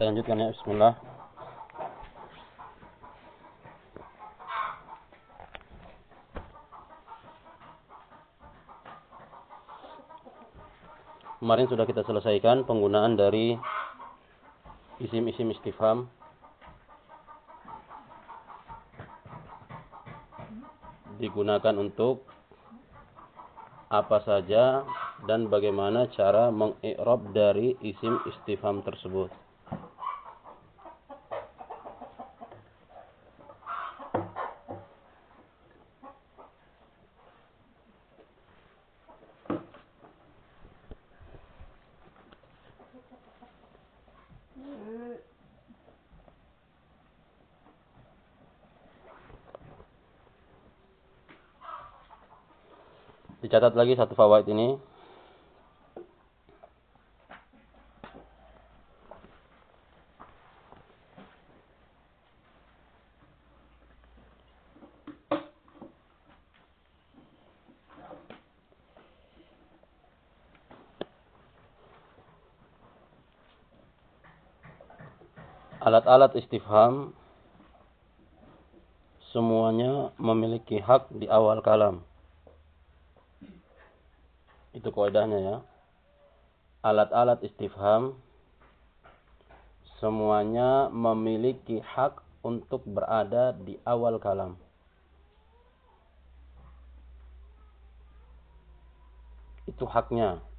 Kita lanjutkan ya, bismillah. Kemarin sudah kita selesaikan penggunaan dari isim-isim istifham digunakan untuk apa saja dan bagaimana cara mengi'rab dari isim istifham tersebut. Dicatat lagi satu fawaid ini. Alat-alat istifham semuanya memiliki hak di awal kalam. Itu kaidahnya ya. Alat-alat istifham semuanya memiliki hak untuk berada di awal kalam. Itu haknya.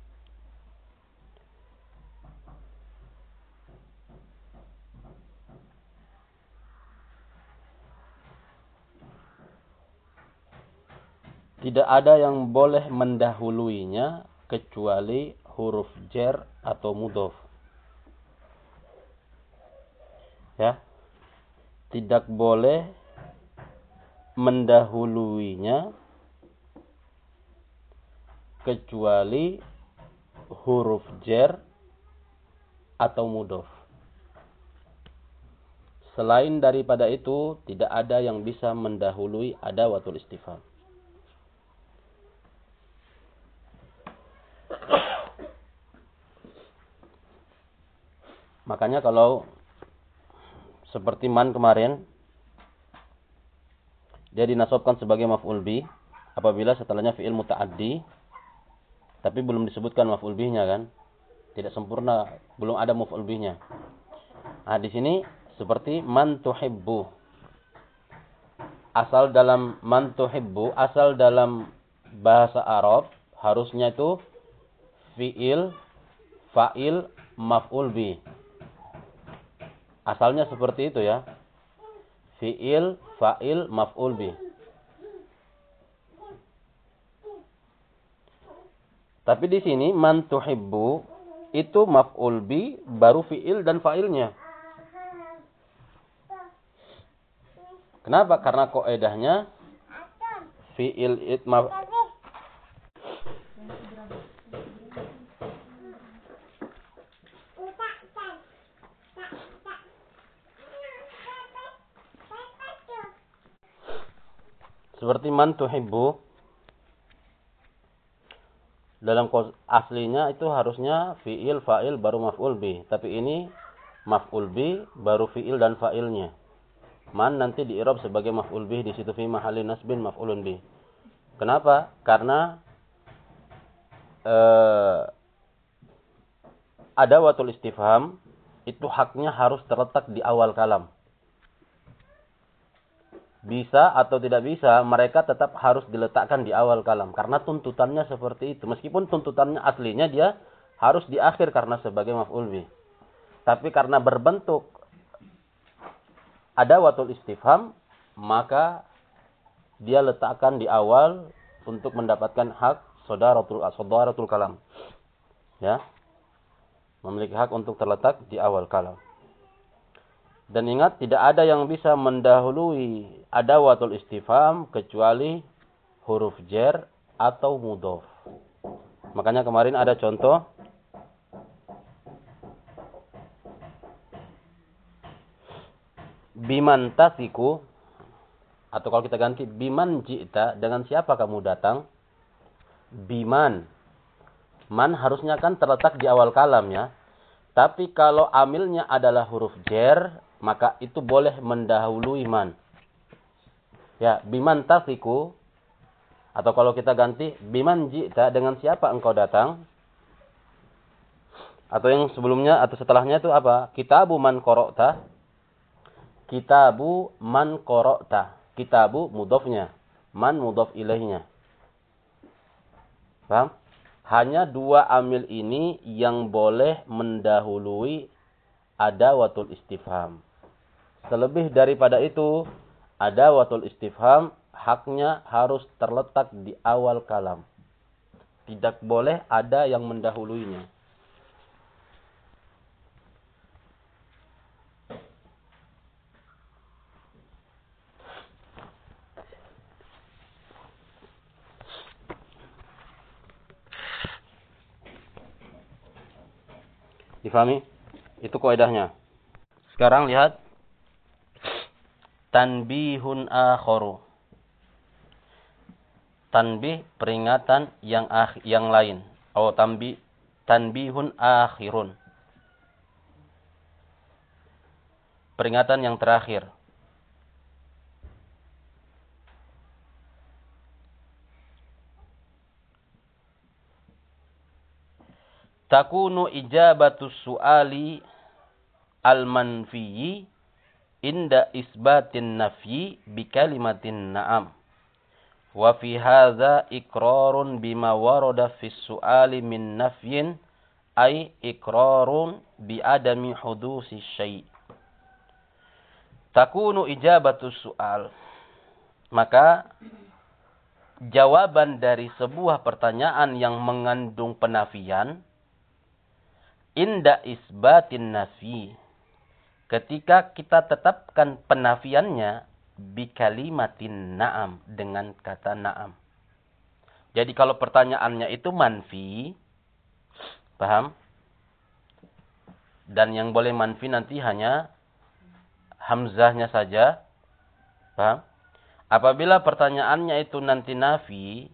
Tidak ada yang boleh mendahuluinya kecuali huruf jer atau mudof. Ya. Tidak boleh mendahuluinya kecuali huruf jer atau mudof. Selain daripada itu, tidak ada yang bisa mendahului adawatul istifham. Makanya kalau seperti man kemarin dia dinasobkan sebagai maf'ul bi apabila setelahnya fi'il muta'addi tapi belum disebutkan maf'ul bihnya kan. Tidak sempurna belum ada maf'ul bihnya nah di sini seperti man tuhibbu. Asal dalam man tuhibbu asal dalam bahasa Arab harusnya itu fi'il fa'il maf'ul bi Asalnya seperti itu ya. Fi'il, fa'il, maf'ul bi. Tapi di sini man tuhibbu itu maf'ul bi baru fi'il dan fa'ilnya. Kenapa? Karena koedahnya fi'il it maf Seperti man tuhibbu. Dalam aslinya itu harusnya fi'il, fa'il, baru maf'ul bi. Tapi ini maf'ul bi, baru fi'il dan fa'ilnya. Man nanti di i'rab sebagai maf'ul bi di situ fi mahalin nasbin maf'ulun bi. Kenapa? Karena eh, ada watul istifham itu haknya harus terletak di awal kalam bisa atau tidak bisa, mereka tetap harus diletakkan di awal kalam. Karena tuntutannya seperti itu. Meskipun tuntutannya aslinya dia harus di akhir karena sebagai maf'ul bi. Tapi karena berbentuk ada watul istifham, maka dia letakkan di awal untuk mendapatkan hak saudaratul saudaratul kalam. Ya. Memiliki hak untuk terletak di awal kalam. Dan ingat tidak ada yang bisa mendahului adawatul istifham kecuali huruf jer atau mudof. Makanya kemarin ada contoh biman tasiku atau kalau kita ganti biman jita dengan siapa kamu datang? Biman. Man harusnya kan terletak di awal kalam ya. Tapi kalau amilnya adalah huruf jer, maka itu boleh mendahului man. Ya, biman tasiku atau kalau kita ganti biman jita dengan siapa engkau datang? Atau yang sebelumnya atau setelahnya itu apa? Kitabu man korokta. Kitabu man korokta. Kitabu mudofnya. Man mudof ilahnya. Paham? Hanya dua amil ini yang boleh mendahului ada watul istifham. Selebih daripada itu, ada watul istifham haknya harus terletak di awal kalam. Tidak boleh ada yang mendahuluinya. Difahami? Itu kaidahnya. Sekarang lihat tanbihun akharu. Tanbih peringatan yang ah, yang lain. Oh tanbih tanbihun akhirun. Peringatan yang terakhir. takunu ijabatu su'ali al-manfiyi inda isbatin nafyi bi kalimatin na'am. Wa fi hadza iqrarun bima warada fi su'ali min nafyin ay iqrarun bi adami hudusi syai'. Takunu ijabatu su'al. Maka jawaban dari sebuah pertanyaan yang mengandung penafian inda isbatin nafi ketika kita tetapkan penafiannya bi kalimatin na'am dengan kata na'am. Jadi kalau pertanyaannya itu manfi, paham? Dan yang boleh manfi nanti hanya hamzahnya saja, paham? Apabila pertanyaannya itu nanti nafi,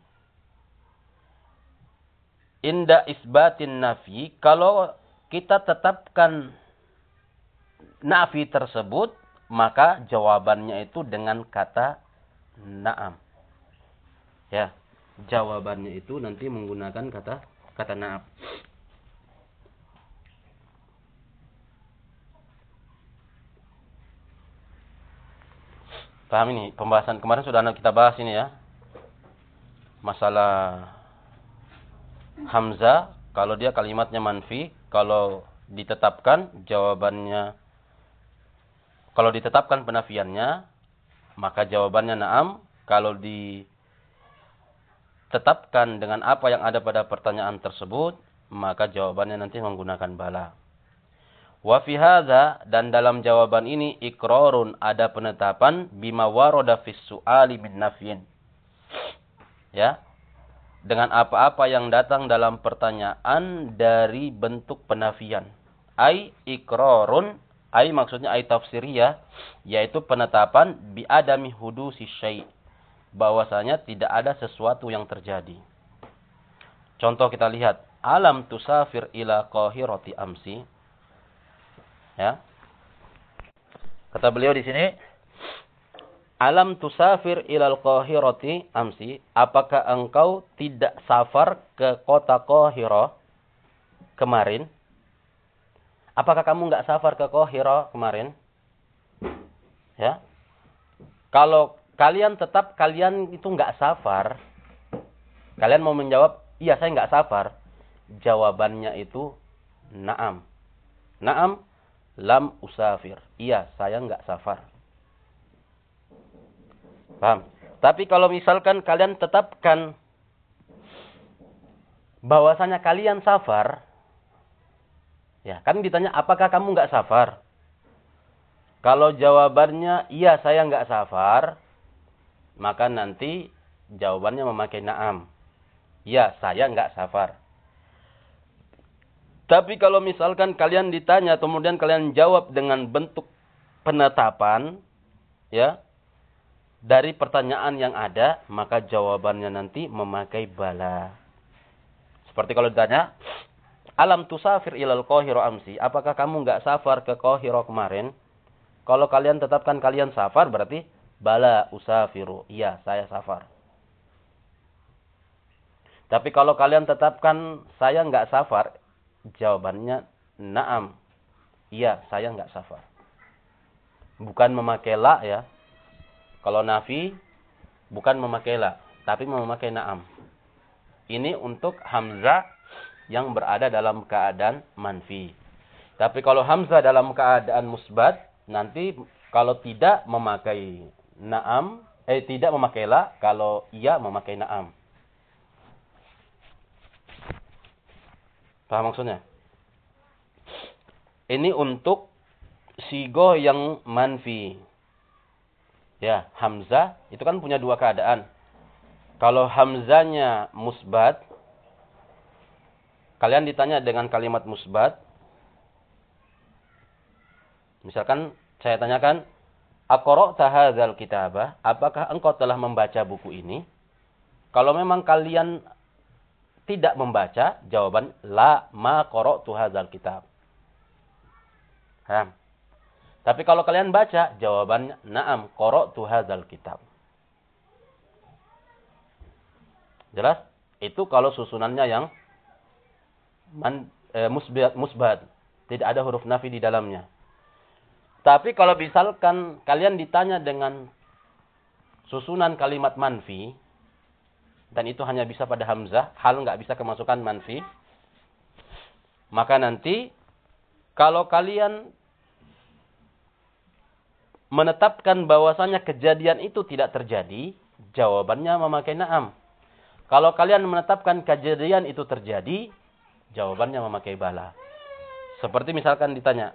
inda isbatin nafi, kalau kita tetapkan nafi tersebut, maka jawabannya itu dengan kata na'am. Ya, jawabannya itu nanti menggunakan kata kata na'am. Paham ini? Pembahasan kemarin sudah kita bahas ini ya. Masalah Hamzah kalau dia kalimatnya manfi, kalau ditetapkan jawabannya kalau ditetapkan penafiannya maka jawabannya na'am. Kalau ditetapkan dengan apa yang ada pada pertanyaan tersebut maka jawabannya nanti menggunakan bala. Wa fi dan dalam jawaban ini ikrarun ada penetapan bima warada fis su'ali min nafyin. Ya. Dengan apa-apa yang datang dalam pertanyaan dari bentuk penafian. Ai ikrorun, ai maksudnya ai tafsiriyah, yaitu penetapan bi adami hudusi syai' bahwasanya tidak ada sesuatu yang terjadi. Contoh kita lihat, alam tusafir ila qahirati amsi. Ya. Kata beliau di sini, Alam tusafir ilal Qahirati amsi, apakah engkau tidak safar ke kota Qahira kemarin? Apakah kamu nggak safar ke Qahira kemarin? Ya. Kalau kalian tetap kalian itu nggak safar, kalian mau menjawab, iya saya nggak safar. Jawabannya itu naam. Naam, lam usafir. Iya, saya nggak safar. Paham? Tapi kalau misalkan kalian tetapkan bahwasanya kalian safar, ya kan ditanya apakah kamu nggak safar? Kalau jawabannya iya saya nggak safar, maka nanti jawabannya memakai naam. Ya saya nggak safar. Tapi kalau misalkan kalian ditanya kemudian kalian jawab dengan bentuk penetapan, ya dari pertanyaan yang ada, maka jawabannya nanti memakai bala. Seperti kalau ditanya, Alam tusafir ilal Qahira amsi. Apakah kamu nggak safar ke Qahira kemarin? Kalau kalian tetapkan kalian safar berarti bala usafiru. Iya, saya safar. Tapi kalau kalian tetapkan saya nggak safar, jawabannya naam. Iya, saya nggak safar. Bukan memakai la ya. Kalau nafi bukan memakai la, tapi memakai naam. Ini untuk hamzah yang berada dalam keadaan manfi. Tapi kalau hamzah dalam keadaan musbat, nanti kalau tidak memakai naam, eh tidak memakai la, kalau iya memakai naam. Paham maksudnya? Ini untuk sigo yang manfi. Ya, hamzah itu kan punya dua keadaan. Kalau hamzanya musbat, kalian ditanya dengan kalimat musbat, misalkan saya tanyakan, Akoro tahadzal kitabah, apakah engkau telah membaca buku ini? Kalau memang kalian tidak membaca, jawaban la ma qara'tu hadzal kitab. Ha. Tapi kalau kalian baca, jawabannya na'am qara'tu hadzal kitab. Jelas? Itu kalau susunannya yang eh, musbat, musbat. Tidak ada huruf nafi di dalamnya. Tapi kalau misalkan kalian ditanya dengan susunan kalimat manfi, dan itu hanya bisa pada hamzah, hal nggak bisa kemasukan manfi, maka nanti kalau kalian menetapkan bahwasanya kejadian itu tidak terjadi, jawabannya memakai na'am. Kalau kalian menetapkan kejadian itu terjadi, Jawabannya memakai bala. Seperti misalkan ditanya,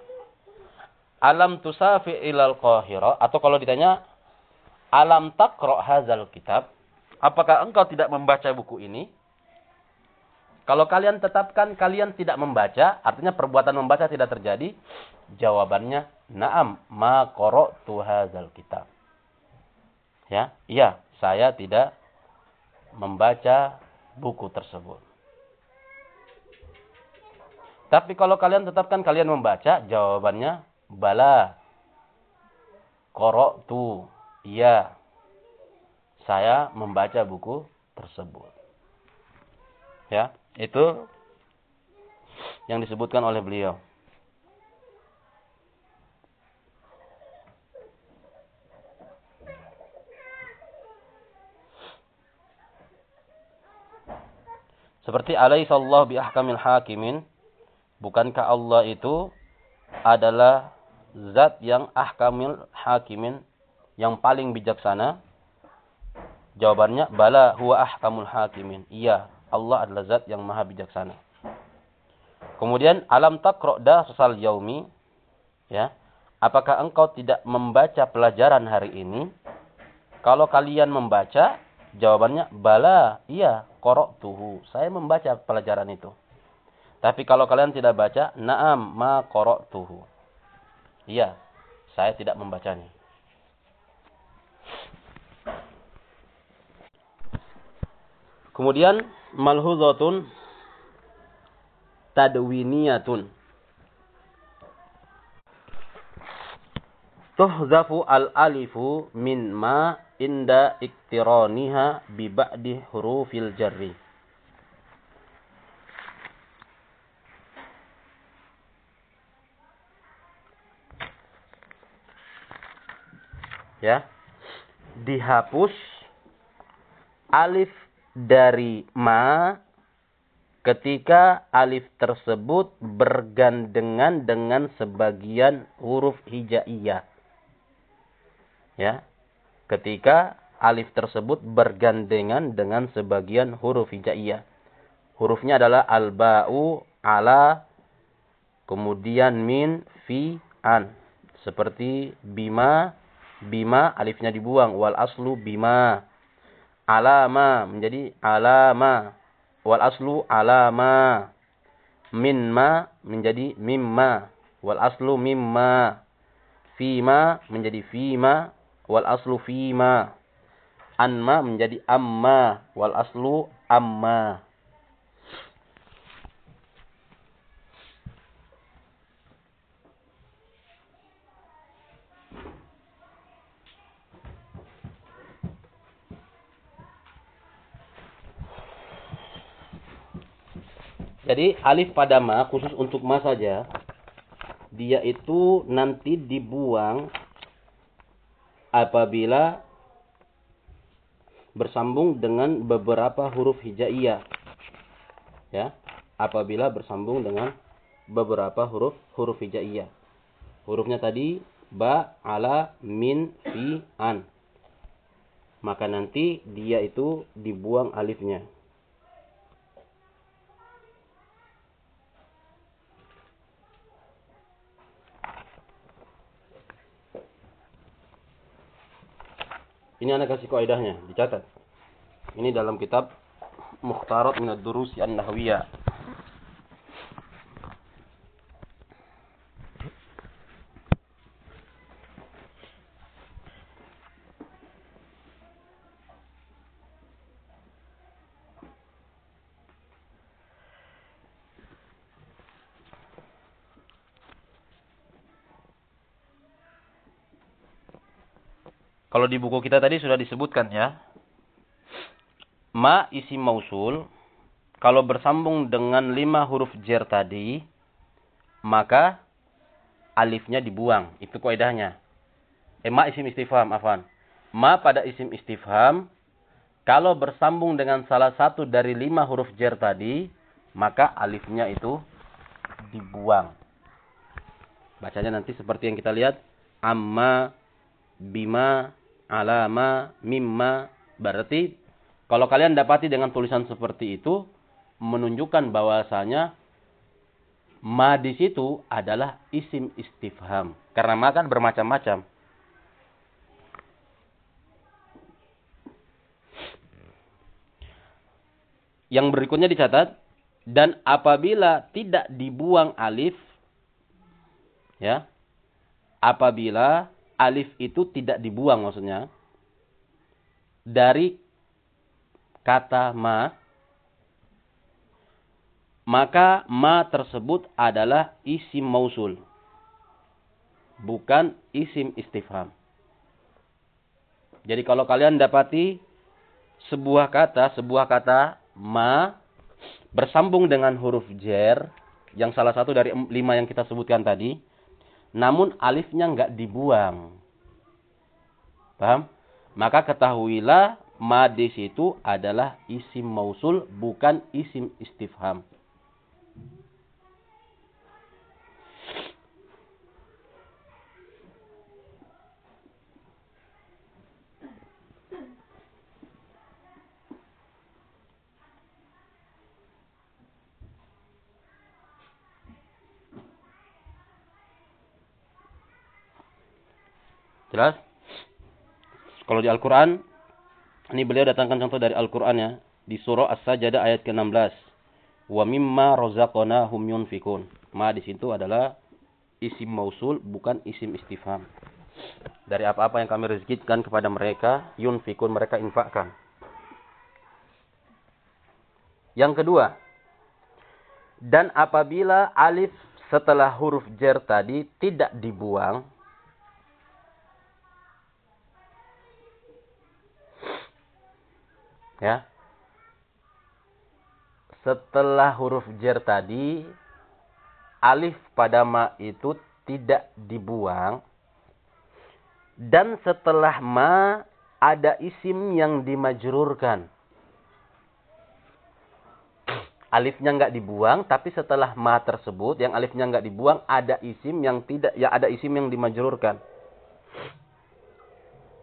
Alam tusafi ilal qahira. Atau kalau ditanya, Alam takro hazal kitab. Apakah engkau tidak membaca buku ini? Kalau kalian tetapkan kalian tidak membaca, artinya perbuatan membaca tidak terjadi, jawabannya na'am ma qara'tu hadzal kitab. Ya, iya, saya tidak membaca buku tersebut. Tapi kalau kalian tetapkan kalian membaca, jawabannya bala. Korok tu. Iya. Saya membaca buku tersebut. Ya, itu yang disebutkan oleh beliau. Seperti alaihissallahu bi ahkamil hakimin Bukankah Allah itu adalah zat yang ahkamil hakimin, yang paling bijaksana? Jawabannya, bala huwa ahkamul hakimin. Iya, Allah adalah zat yang maha bijaksana. Kemudian, alam takro sesal yaumi. Ya, apakah engkau tidak membaca pelajaran hari ini? Kalau kalian membaca, jawabannya, bala, iya, korok tuhu. Saya membaca pelajaran itu. Tapi kalau kalian tidak baca, na'am ma qara'tuhu. Iya, saya tidak membacanya. Kemudian malhuzatun tadwiniyatun. Tuhzafu al-alifu min ma inda iktiraniha bi ba'di hurufil jarri. Ya. Dihapus alif dari ma ketika alif tersebut bergandengan dengan sebagian huruf hijaiyah. Ya. Ketika alif tersebut bergandengan dengan sebagian huruf hijaiyah. Hurufnya adalah al-ba'u ala kemudian min fi an. Seperti bima bima alifnya dibuang. Wal aslu bima. Alama menjadi alama. Wal aslu alama. Minma menjadi mimma. Wal aslu mimma. Fima menjadi fima. Wal aslu fima. Anma menjadi amma. Wal aslu amma Jadi alif pada ma khusus untuk ma saja dia itu nanti dibuang apabila bersambung dengan beberapa huruf hijaiyah. Ya, apabila bersambung dengan beberapa huruf huruf hijaiyah. Hurufnya tadi ba, ala, min, fi, an. Maka nanti dia itu dibuang alifnya. Ini anak kasih kaidahnya, dicatat. Ini dalam kitab Mukhtarat min ad-Durusi an-Nahwiyah. Kalau di buku kita tadi sudah disebutkan ya. Ma isi mausul. Kalau bersambung dengan lima huruf jer tadi. Maka alifnya dibuang. Itu kaidahnya. Eh, ma isim istifham, afan. Ma pada isim istifham. Kalau bersambung dengan salah satu dari lima huruf jer tadi. Maka alifnya itu dibuang. Bacanya nanti seperti yang kita lihat. Amma, bima, alama, mimma. Berarti kalau kalian dapati dengan tulisan seperti itu menunjukkan bahwasanya ma di situ adalah isim istifham. Karena ma kan bermacam-macam. Yang berikutnya dicatat dan apabila tidak dibuang alif ya apabila alif itu tidak dibuang maksudnya. Dari kata ma maka ma tersebut adalah isim mausul. Bukan isim istifham. Jadi kalau kalian dapati sebuah kata sebuah kata ma bersambung dengan huruf jer yang salah satu dari lima yang kita sebutkan tadi namun alifnya nggak dibuang. Paham? Maka ketahuilah ma di situ adalah isim mausul bukan isim istifham. Jelas? Kalau di Al-Quran, ini beliau datangkan contoh dari Al-Quran ya. Di surah As-Sajadah ayat ke-16. Wa mimma rozaqonahum yunfikun. Ma di situ adalah isim mausul, bukan isim istifham. Dari apa-apa yang kami rezekikan kepada mereka, yunfikun, mereka infakkan. Yang kedua, dan apabila alif setelah huruf jer tadi tidak dibuang, Ya. Setelah huruf jer tadi, alif pada ma itu tidak dibuang. Dan setelah ma ada isim yang dimajrurkan. Alifnya nggak dibuang, tapi setelah ma tersebut yang alifnya nggak dibuang ada isim yang tidak, ya ada isim yang dimajrurkan.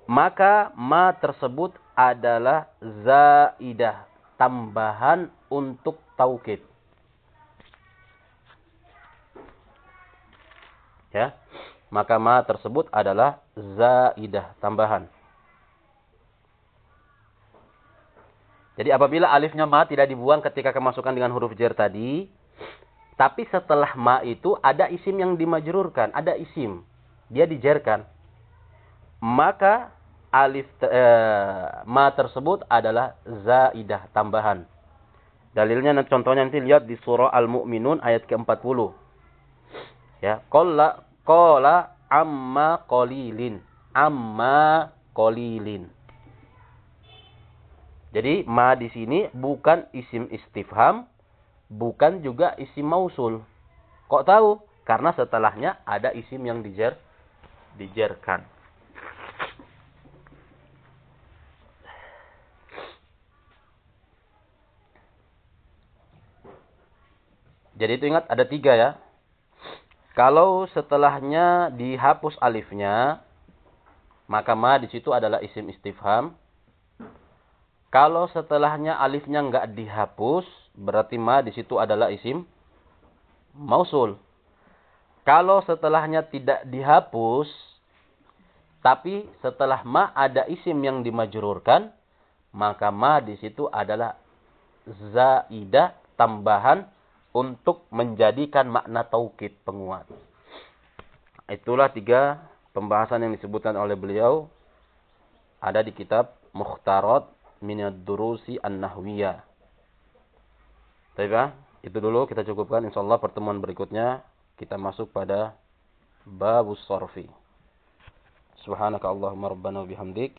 Maka ma tersebut adalah zaidah, tambahan untuk taukid. Ya. Maka ma tersebut adalah zaidah, tambahan. Jadi apabila alifnya ma tidak dibuang ketika kemasukan dengan huruf jer tadi, tapi setelah ma itu ada isim yang dimajrurkan, ada isim. Dia dijerkan. Maka alif eh, ma tersebut adalah zaidah tambahan. Dalilnya contohnya nanti lihat di surah Al-Mu'minun ayat ke-40. Ya, qala qala amma qalilin. Amma qalilin. Jadi ma di sini bukan isim istifham bukan juga isim mausul. Kok tahu? Karena setelahnya ada isim yang dijer dijerkan. Jadi itu ingat ada tiga ya. Kalau setelahnya dihapus alifnya, maka ma di situ adalah isim istifham. Kalau setelahnya alifnya enggak dihapus, berarti ma di situ adalah isim mausul. Kalau setelahnya tidak dihapus, tapi setelah ma ada isim yang dimajrurkan, maka ma di situ adalah zaidah tambahan untuk menjadikan makna taukid penguat. Itulah tiga pembahasan yang disebutkan oleh beliau ada di kitab Mukhtarat Minad Durusi An-Nahwiyah. Baik, itu dulu kita cukupkan insyaallah pertemuan berikutnya kita masuk pada babus sorfi. Subhanaka Allahumma rabbana bihamdik